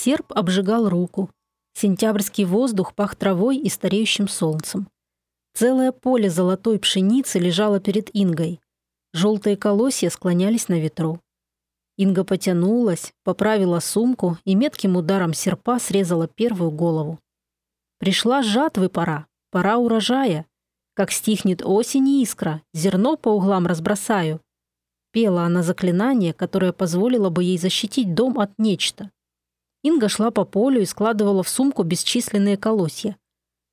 Серп обжигал руку. Сентябрьский воздух пах травой и стареющим солнцем. Целое поле золотой пшеницы лежало перед Ингой. Желтые колосья склонялись на ветру. Инга потянулась, поправила сумку и метким ударом серпа срезала первую голову. Пришла жатвы пора, пора урожая. Как стихнет осень и искра, зерно по углам разбросаю. Пела она заклинание, которое позволило бы ей защитить дом от нечто. Инга шла по полю и складывала в сумку бесчисленные колосья.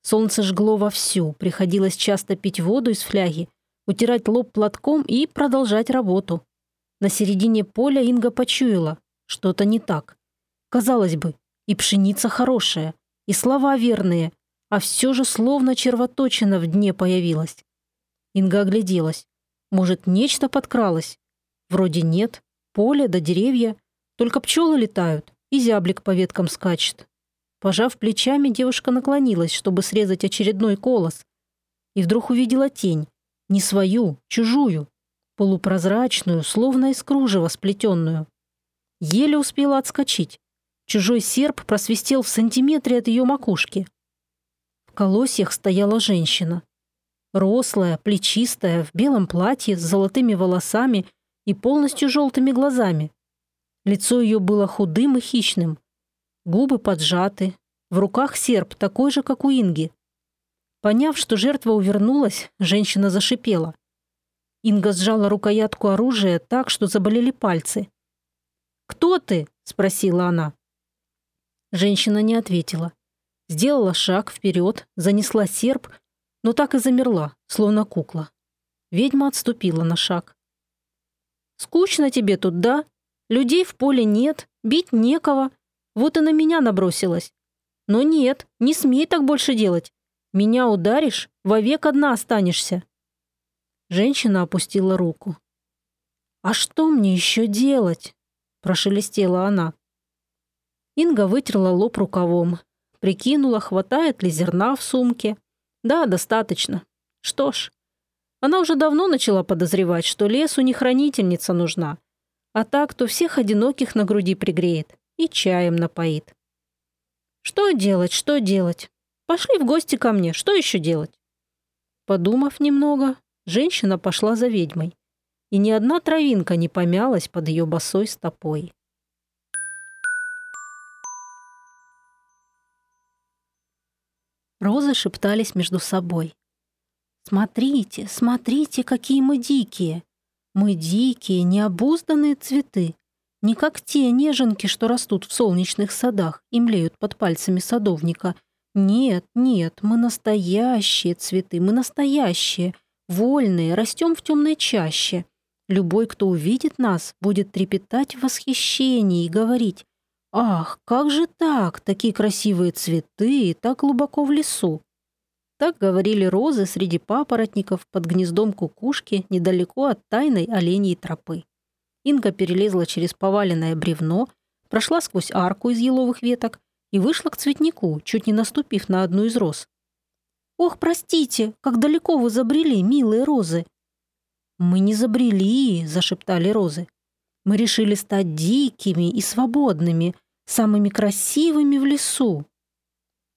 Солнце жгло вовсю, приходилось часто пить воду из фляги, утирать лоб платком и продолжать работу. На середине поля Инга почуяла, что-то не так. Казалось бы, и пшеница хорошая, и слова верные, а все же словно червоточина в дне появилась. Инга огляделась. Может, нечто подкралось? Вроде нет. Поле да деревья. Только пчелы летают, и зяблик по веткам скачет. Пожав плечами, девушка наклонилась, чтобы срезать очередной колос. И вдруг увидела тень. Не свою, чужую. Полупрозрачную, словно из кружева сплетенную. Еле успела отскочить. Чужой серп просвистел в сантиметре от ее макушки. В колосьях стояла женщина. Рослая, плечистая, в белом платье, с золотыми волосами и полностью желтыми глазами. Лицо ее было худым и хищным. Губы поджаты. В руках серп, такой же, как у Инги. Поняв, что жертва увернулась, женщина зашипела. Инга сжала рукоятку оружия так, что заболели пальцы. «Кто ты?» – спросила она. Женщина не ответила. Сделала шаг вперед, занесла серп, но так и замерла, словно кукла. Ведьма отступила на шаг. «Скучно тебе тут, да? Людей в поле нет, бить некого. Вот и на меня набросилась. Но нет, не смей так больше делать. Меня ударишь, вовек одна останешься». Женщина опустила руку. «А что мне еще делать?» – прошелестела она. Инга вытерла лоб рукавом. Прикинула, хватает ли зерна в сумке. Да, достаточно. Что ж, она уже давно начала подозревать, что лесу не хранительница нужна. А так, то всех одиноких на груди пригреет и чаем напоит. Что делать, что делать? Пошли в гости ко мне, что еще делать? Подумав немного, женщина пошла за ведьмой. И ни одна травинка не помялась под ее босой стопой. Розы шептались между собой. «Смотрите, смотрите, какие мы дикие! Мы дикие, необузданные цветы, не как те неженки, что растут в солнечных садах и млеют под пальцами садовника. Нет, нет, мы настоящие цветы, мы настоящие, вольные, растем в темной чаще. Любой, кто увидит нас, будет трепетать в восхищении и говорить Ах, как же так? Такие красивые цветы, так глубоко в лесу. Так говорили розы среди папоротников под гнездом кукушки недалеко от тайной оленьей тропы. Инга перелезла через поваленное бревно, прошла сквозь арку из еловых веток и вышла к цветнику, чуть не наступив на одну из роз. «Ох, простите, как далеко вы забрели, милые розы!» «Мы не забрели», — зашептали розы. «Мы решили стать дикими и свободными, самыми красивыми в лесу.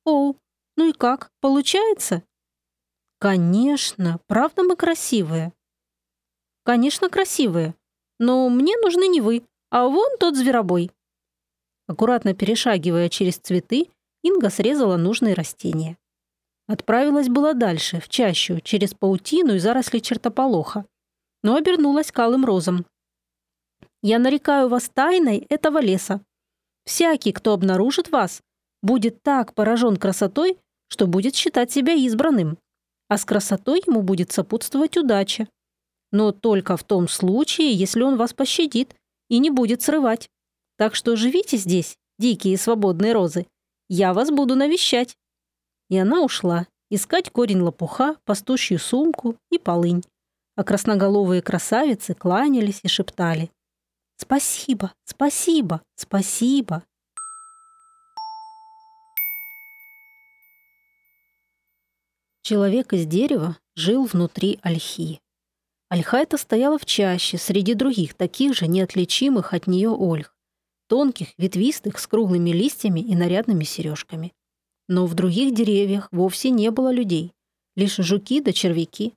О, ну и как, получается? Конечно, правда мы красивые. Конечно, красивые. Но мне нужны не вы, а вон тот зверобой. Аккуратно перешагивая через цветы, Инга срезала нужные растения. Отправилась была дальше, в чащу, через паутину и заросли чертополоха, но обернулась калым розом. «Я нарекаю вас тайной этого леса. Всякий, кто обнаружит вас, будет так поражен красотой, что будет считать себя избранным. А с красотой ему будет сопутствовать удача. Но только в том случае, если он вас пощадит и не будет срывать. Так что живите здесь, дикие свободные розы. Я вас буду навещать». И она ушла искать корень лопуха, пастушью сумку и полынь. А красноголовые красавицы кланялись и шептали. Спасибо, спасибо, спасибо. Человек из дерева жил внутри ольхи. Ольха эта стояла в чаще, среди других, таких же неотличимых от нее ольх. тонких, ветвистых, с круглыми листьями и нарядными сережками. Но в других деревьях вовсе не было людей, лишь жуки да червяки.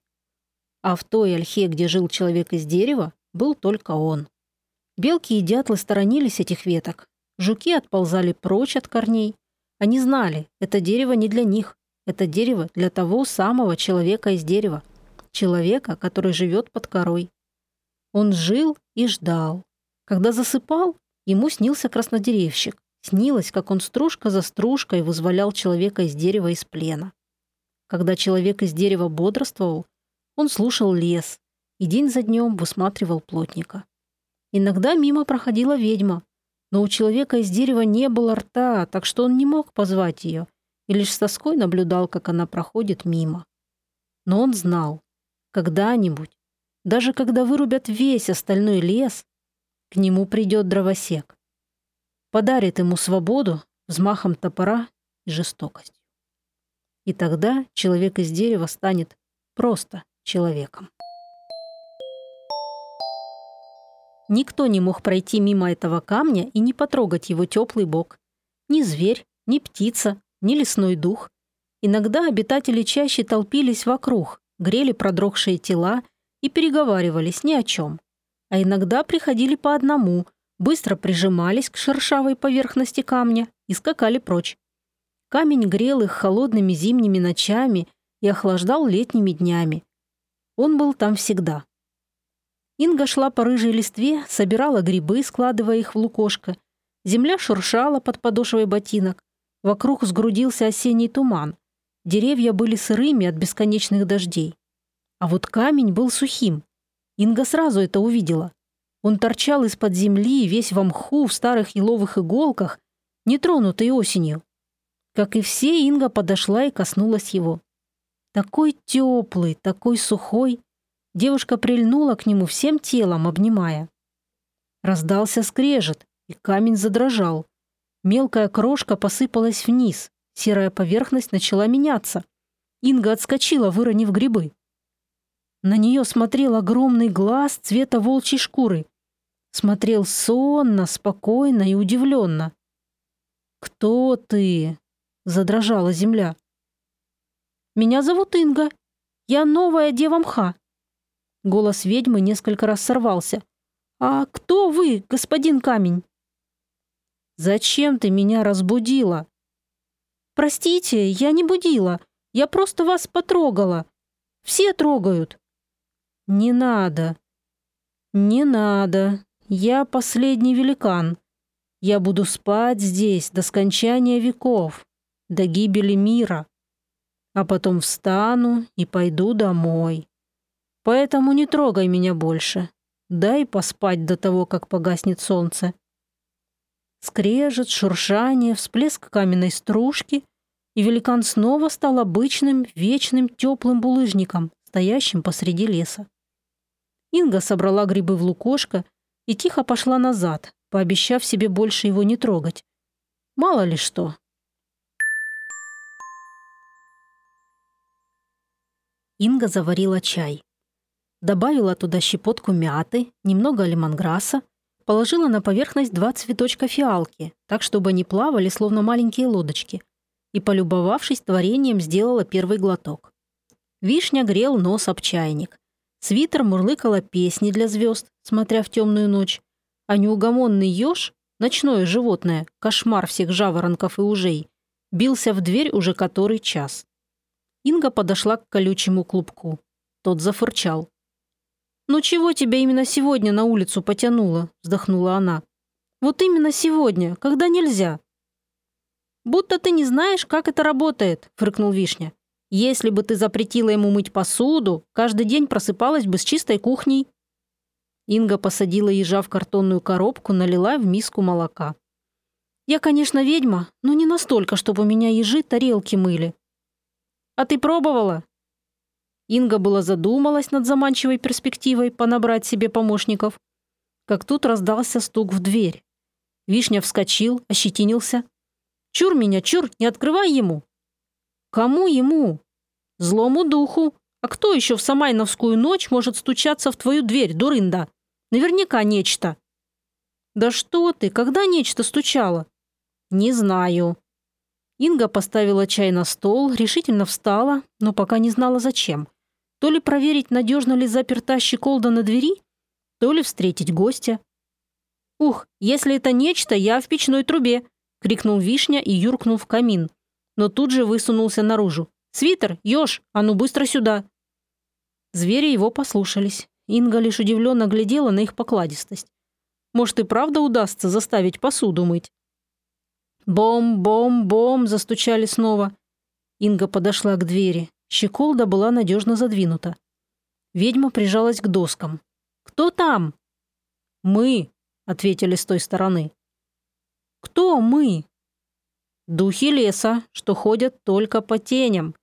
А в той ольхе, где жил человек из дерева, был только он. Белки и дятлы сторонились этих веток. Жуки отползали прочь от корней. Они знали, это дерево не для них. Это дерево для того самого человека из дерева. Человека, который живет под корой. Он жил и ждал. Когда засыпал, ему снился краснодеревщик. Снилось, как он стружка за стружкой вызволял человека из дерева из плена. Когда человек из дерева бодрствовал, он слушал лес и день за днем высматривал плотника. Иногда мимо проходила ведьма, но у человека из дерева не было рта, так что он не мог позвать ее и лишь с тоской наблюдал, как она проходит мимо. Но он знал, когда-нибудь, даже когда вырубят весь остальной лес, к нему придет дровосек. Подарит ему свободу взмахом топора и жестокостью. И тогда человек из дерева станет просто человеком. Никто не мог пройти мимо этого камня и не потрогать его теплый бок. Ни зверь, ни птица, ни лесной дух. Иногда обитатели чаще толпились вокруг, грели продрогшие тела и переговаривались ни о чем. А иногда приходили по одному, быстро прижимались к шершавой поверхности камня и скакали прочь. Камень грел их холодными зимними ночами и охлаждал летними днями. Он был там всегда. Инга шла по рыжей листве, собирала грибы, складывая их в лукошко. Земля шуршала под подошвой ботинок. Вокруг сгрудился осенний туман. Деревья были сырыми от бесконечных дождей. А вот камень был сухим. Инга сразу это увидела. Он торчал из-под земли, весь в мху, в старых еловых иголках, нетронутый осенью. Как и все, Инга подошла и коснулась его. Такой теплый, такой сухой. Девушка прильнула к нему всем телом, обнимая. Раздался скрежет, и камень задрожал. Мелкая крошка посыпалась вниз, серая поверхность начала меняться. Инга отскочила, выронив грибы. На нее смотрел огромный глаз цвета волчьей шкуры. Смотрел сонно, спокойно и удивленно. «Кто ты?» — задрожала земля. «Меня зовут Инга. Я новая дева мха. Голос ведьмы несколько раз сорвался. «А кто вы, господин камень?» «Зачем ты меня разбудила?» «Простите, я не будила. Я просто вас потрогала. Все трогают». «Не надо. Не надо. Я последний великан. Я буду спать здесь до скончания веков, до гибели мира. А потом встану и пойду домой». Поэтому не трогай меня больше. Дай поспать до того, как погаснет солнце. Скрежет, шуршание, всплеск каменной стружки, и великан снова стал обычным, вечным, теплым булыжником, стоящим посреди леса. Инга собрала грибы в лукошко и тихо пошла назад, пообещав себе больше его не трогать. Мало ли что. Инга заварила чай. Добавила туда щепотку мяты, немного лимонграсса, положила на поверхность два цветочка фиалки, так, чтобы они плавали, словно маленькие лодочки, и, полюбовавшись творением, сделала первый глоток. Вишня грел нос об чайник. Свитер мурлыкала песни для звезд, смотря в темную ночь, а неугомонный еж, ночное животное, кошмар всех жаворонков и ужей, бился в дверь уже который час. Инга подошла к колючему клубку. Тот зафырчал. «Ну чего тебя именно сегодня на улицу потянуло?» – вздохнула она. «Вот именно сегодня, когда нельзя». «Будто ты не знаешь, как это работает», – фыркнул Вишня. «Если бы ты запретила ему мыть посуду, каждый день просыпалась бы с чистой кухней». Инга посадила ежа в картонную коробку, налила в миску молока. «Я, конечно, ведьма, но не настолько, чтобы у меня ежи тарелки мыли». «А ты пробовала?» Инга была задумалась над заманчивой перспективой понабрать себе помощников, как тут раздался стук в дверь. Вишня вскочил, ощетинился. «Чур меня, чур, не открывай ему!» «Кому ему?» «Злому духу. А кто еще в Самайновскую ночь может стучаться в твою дверь, дурында? Наверняка нечто». «Да что ты, когда нечто стучало?» «Не знаю». Инга поставила чай на стол, решительно встала, но пока не знала зачем. То ли проверить, надежно ли заперта щеколда на двери, то ли встретить гостя. «Ух, если это нечто, я в печной трубе!» — крикнул Вишня и юркнул в камин. Но тут же высунулся наружу. «Свитер, еж, а ну быстро сюда!» Звери его послушались. Инга лишь удивленно глядела на их покладистость. Может, и правда удастся заставить посуду мыть? «Бом-бом-бом!» – застучали снова. Инга подошла к двери. Щеколда была надежно задвинута. Ведьма прижалась к доскам. «Кто там?» «Мы», – ответили с той стороны. «Кто мы?» «Духи леса, что ходят только по теням.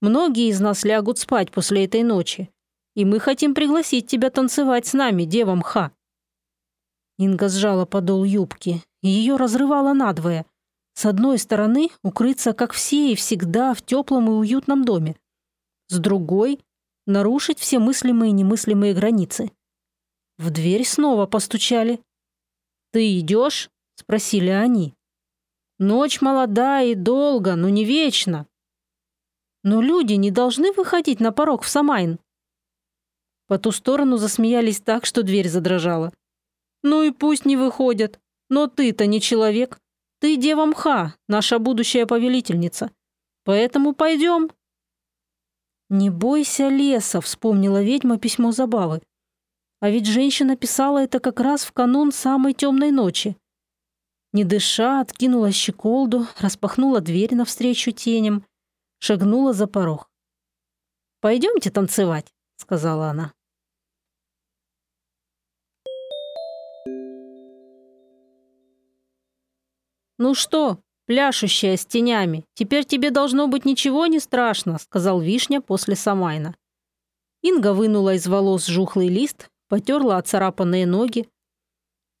Многие из нас лягут спать после этой ночи и мы хотим пригласить тебя танцевать с нами, дева мха». Инга сжала подол юбки, и ее разрывало надвое. С одной стороны — укрыться, как все и всегда, в теплом и уютном доме. С другой — нарушить все мыслимые и немыслимые границы. В дверь снова постучали. «Ты идешь?» — спросили они. «Ночь молодая и долго, но не вечно». «Но люди не должны выходить на порог в Самайн», по ту сторону засмеялись так, что дверь задрожала. «Ну и пусть не выходят. Но ты-то не человек. Ты дева мха, наша будущая повелительница. Поэтому пойдем». «Не бойся леса», — вспомнила ведьма письмо Забавы. А ведь женщина писала это как раз в канун самой темной ночи. Не дыша, откинула щеколду, распахнула дверь навстречу теням, шагнула за порог. «Пойдемте танцевать», — сказала она. «Ну что, пляшущая с тенями, теперь тебе должно быть ничего не страшно», сказал Вишня после Самайна. Инга вынула из волос жухлый лист, потерла оцарапанные ноги.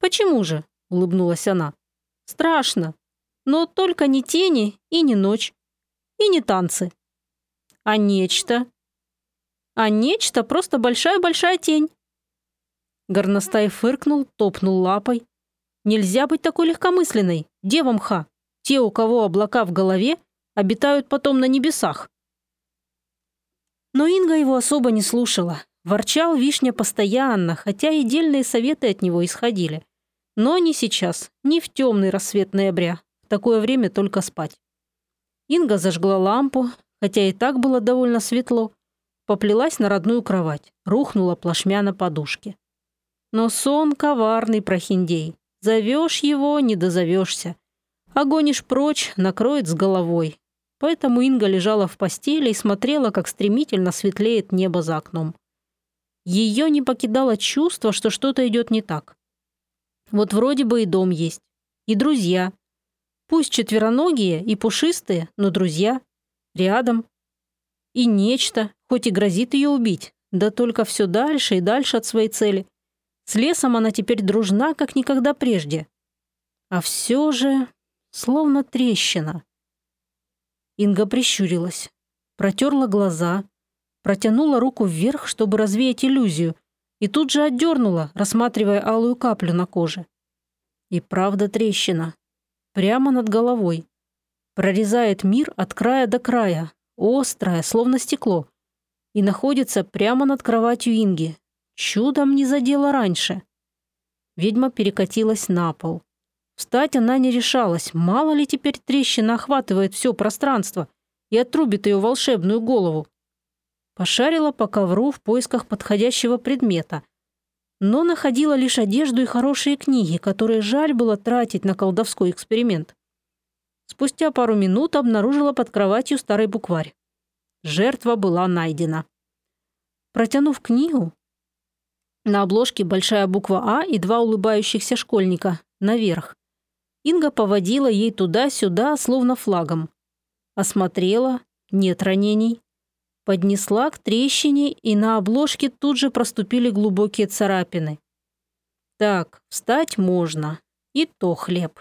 «Почему же?» — улыбнулась она. «Страшно. Но только не тени и не ночь. И не танцы. А нечто? А нечто просто большая-большая тень». Горностай фыркнул, топнул лапой. «Нельзя быть такой легкомысленной. Дева мха, те, у кого облака в голове, обитают потом на небесах. Но Инга его особо не слушала. Ворчал Вишня постоянно, хотя и дельные советы от него исходили. Но не сейчас, не в темный рассвет ноября. В такое время только спать. Инга зажгла лампу, хотя и так было довольно светло. Поплелась на родную кровать, рухнула плашмя на подушке. Но сон коварный прохиндей. Зовешь его, не дозовешься. А гонишь прочь, накроет с головой. Поэтому Инга лежала в постели и смотрела, как стремительно светлеет небо за окном. Ее не покидало чувство, что что-то идет не так. Вот вроде бы и дом есть, и друзья. Пусть четвероногие и пушистые, но друзья. Рядом. И нечто, хоть и грозит ее убить, да только все дальше и дальше от своей цели. С лесом она теперь дружна, как никогда прежде. А все же словно трещина. Инга прищурилась, протерла глаза, протянула руку вверх, чтобы развеять иллюзию, и тут же отдернула, рассматривая алую каплю на коже. И правда трещина. Прямо над головой. Прорезает мир от края до края, острая, словно стекло, и находится прямо над кроватью Инги, Чудом не задела раньше. Ведьма перекатилась на пол. Встать она не решалась, мало ли теперь трещина охватывает все пространство и отрубит ее волшебную голову. Пошарила по ковру в поисках подходящего предмета, но находила лишь одежду и хорошие книги, которые жаль было тратить на колдовской эксперимент. Спустя пару минут обнаружила под кроватью старый букварь. Жертва была найдена. Протянув книгу, на обложке большая буква «А» и два улыбающихся школьника. Наверх. Инга поводила ей туда-сюда, словно флагом. Осмотрела. Нет ранений. Поднесла к трещине, и на обложке тут же проступили глубокие царапины. Так, встать можно. И то хлеб.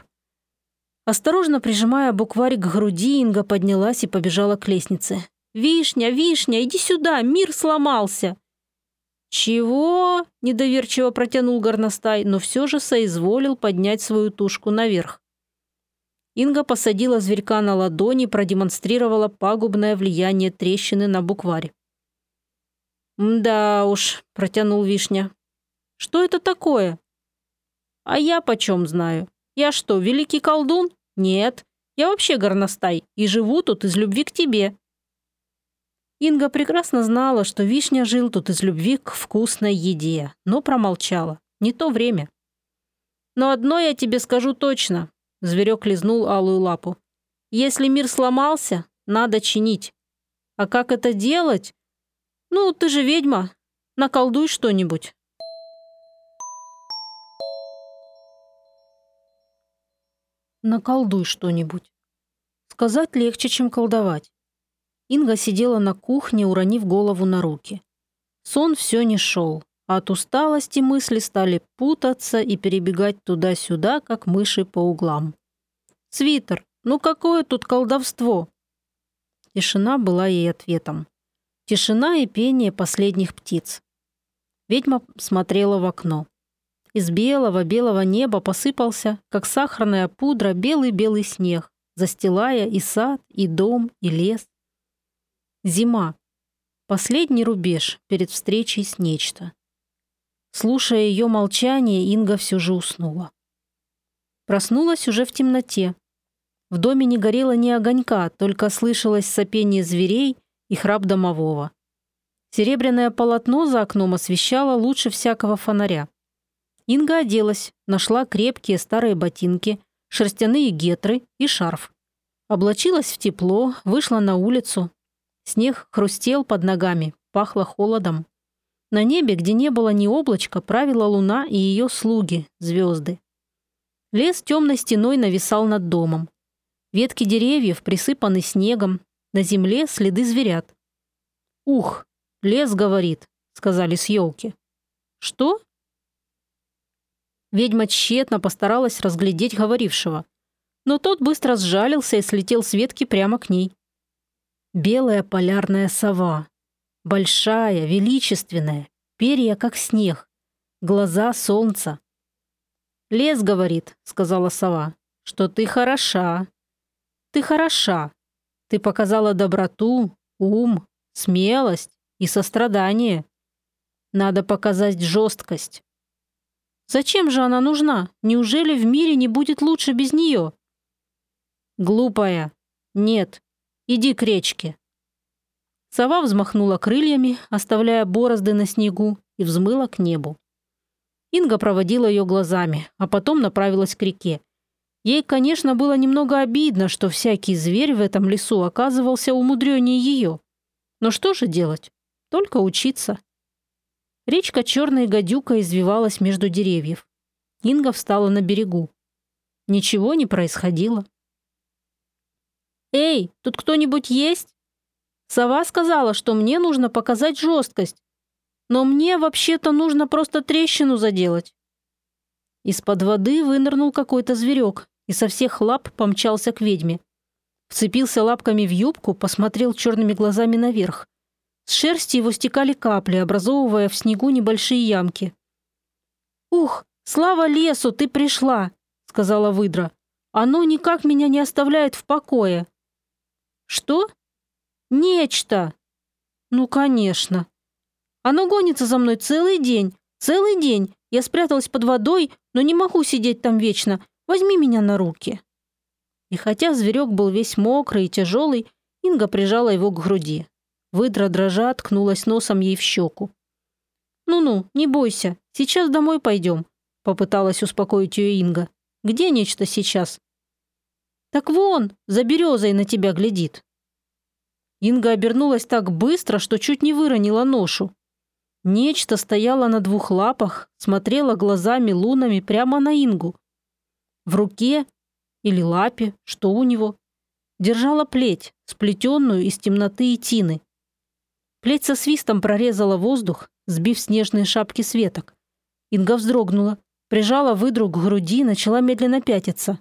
Осторожно прижимая букварь к груди, Инга поднялась и побежала к лестнице. «Вишня, Вишня, иди сюда, мир сломался!» «Чего?» – недоверчиво протянул горностай, но все же соизволил поднять свою тушку наверх. Инга посадила зверька на ладони и продемонстрировала пагубное влияние трещины на букварь. «Да уж», – протянул Вишня. «Что это такое?» «А я почем знаю? Я что, великий колдун? Нет, я вообще горностай и живу тут из любви к тебе». Инга прекрасно знала, что Вишня жил тут из любви к вкусной еде, но промолчала. Не то время. «Но одно я тебе скажу точно», – зверек лизнул алую лапу. «Если мир сломался, надо чинить. А как это делать? Ну, ты же ведьма. Наколдуй что-нибудь». Наколдуй что-нибудь. Сказать легче, чем колдовать. Инга сидела на кухне, уронив голову на руки. Сон все не шел, а от усталости мысли стали путаться и перебегать туда-сюда, как мыши по углам. «Свитер, ну какое тут колдовство?» Тишина была ей ответом. Тишина и пение последних птиц. Ведьма смотрела в окно. Из белого-белого неба посыпался, как сахарная пудра, белый-белый снег, застилая и сад, и дом, и лес. Зима. Последний рубеж перед встречей с нечто. Слушая ее молчание, Инга все же уснула. Проснулась уже в темноте. В доме не горело ни огонька, только слышалось сопение зверей и храп домового. Серебряное полотно за окном освещало лучше всякого фонаря. Инга оделась, нашла крепкие старые ботинки, шерстяные гетры и шарф. Облачилась в тепло, вышла на улицу, Снег хрустел под ногами, пахло холодом. На небе, где не было ни облачка, правила луна и ее слуги, звезды. Лес темной стеной нависал над домом. Ветки деревьев присыпаны снегом, на земле следы зверят. «Ух, лес говорит», — сказали с елки. «Что?» Ведьма тщетно постаралась разглядеть говорившего, но тот быстро сжалился и слетел с ветки прямо к ней. Белая полярная сова. Большая, величественная, перья как снег, глаза солнца. «Лес говорит», — сказала сова, — «что ты хороша. Ты хороша. Ты показала доброту, ум, смелость и сострадание. Надо показать жесткость. Зачем же она нужна? Неужели в мире не будет лучше без нее? Глупая. Нет, Иди к речке». Сова взмахнула крыльями, оставляя борозды на снегу, и взмыла к небу. Инга проводила ее глазами, а потом направилась к реке. Ей, конечно, было немного обидно, что всякий зверь в этом лесу оказывался умудреннее ее. Но что же делать? Только учиться. Речка черной гадюка извивалась между деревьев. Инга встала на берегу. Ничего не происходило. «Эй, тут кто-нибудь есть?» Сова сказала, что мне нужно показать жесткость, но мне вообще-то нужно просто трещину заделать. Из-под воды вынырнул какой-то зверек и со всех лап помчался к ведьме. Вцепился лапками в юбку, посмотрел черными глазами наверх. С шерсти его стекали капли, образовывая в снегу небольшие ямки. «Ух, слава лесу, ты пришла!» — сказала выдра. «Оно никак меня не оставляет в покое». «Что?» «Нечто!» «Ну, конечно!» «Оно гонится за мной целый день, целый день. Я спряталась под водой, но не могу сидеть там вечно. Возьми меня на руки». И хотя зверек был весь мокрый и тяжелый, Инга прижала его к груди. Выдра дрожа ткнулась носом ей в щеку. «Ну-ну, не бойся, сейчас домой пойдем», — попыталась успокоить ее Инга. «Где нечто сейчас?» «Так вон, за березой на тебя глядит». Инга обернулась так быстро, что чуть не выронила ношу. Нечто стояло на двух лапах, смотрело глазами лунами прямо на Ингу. В руке или лапе, что у него, держала плеть, сплетенную из темноты и тины. Плеть со свистом прорезала воздух, сбив снежные шапки светок. Инга вздрогнула, прижала выдру к груди и начала медленно пятиться.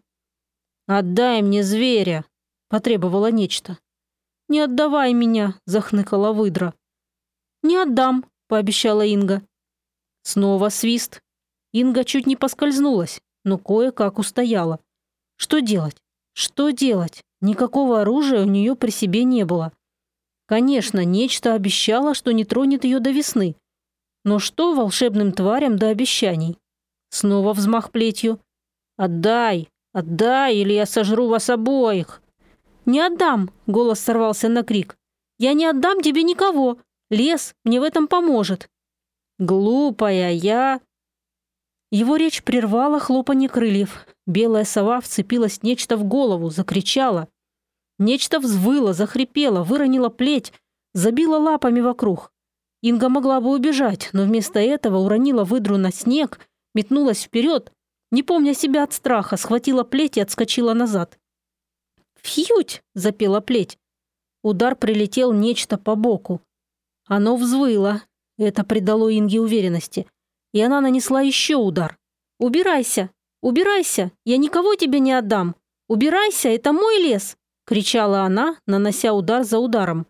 «Отдай мне зверя!» – потребовала нечто. «Не отдавай меня!» – захныкала выдра. «Не отдам!» пообещала Инга. Снова свист. Инга чуть не поскользнулась, но кое-как устояла. Что делать? Что делать? Никакого оружия у нее при себе не было. Конечно, нечто обещало, что не тронет ее до весны. Но что волшебным тварям до обещаний? Снова взмах плетью. «Отдай! Отдай, или я сожру вас обоих!» «Не отдам!» — голос сорвался на крик. «Я не отдам тебе никого! Лес мне в этом поможет!» «Глупая я...» Его речь прервала хлопанье крыльев. Белая сова вцепилась нечто в голову, закричала. Нечто взвыло, захрипело, выронило плеть, забило лапами вокруг. Инга могла бы убежать, но вместо этого уронила выдру на снег, метнулась вперед, не помня себя от страха, схватила плеть и отскочила назад. «Фьють!» – запела плеть. Удар прилетел нечто по боку. Оно взвыло. Это придало Инге уверенности – и она нанесла еще удар. «Убирайся! Убирайся! Я никого тебе не отдам! Убирайся! Это мой лес!» — кричала она, нанося удар за ударом.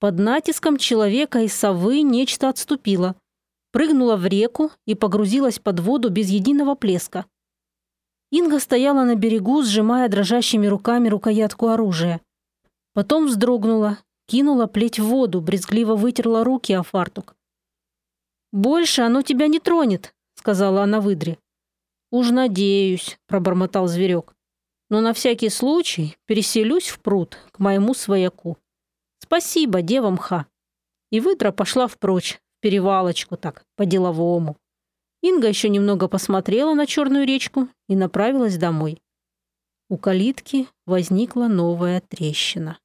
Под натиском человека и совы нечто отступило. Прыгнула в реку и погрузилась под воду без единого плеска. Инга стояла на берегу, сжимая дрожащими руками рукоятку оружия. Потом вздрогнула, кинула плеть в воду, брезгливо вытерла руки о фартук. «Больше оно тебя не тронет», — сказала она выдре. «Уж надеюсь», — пробормотал зверек. «Но на всякий случай переселюсь в пруд к моему свояку. Спасибо, дева мха». И выдра пошла впрочь, перевалочку так, по-деловому. Инга еще немного посмотрела на черную речку и направилась домой. У калитки возникла новая трещина.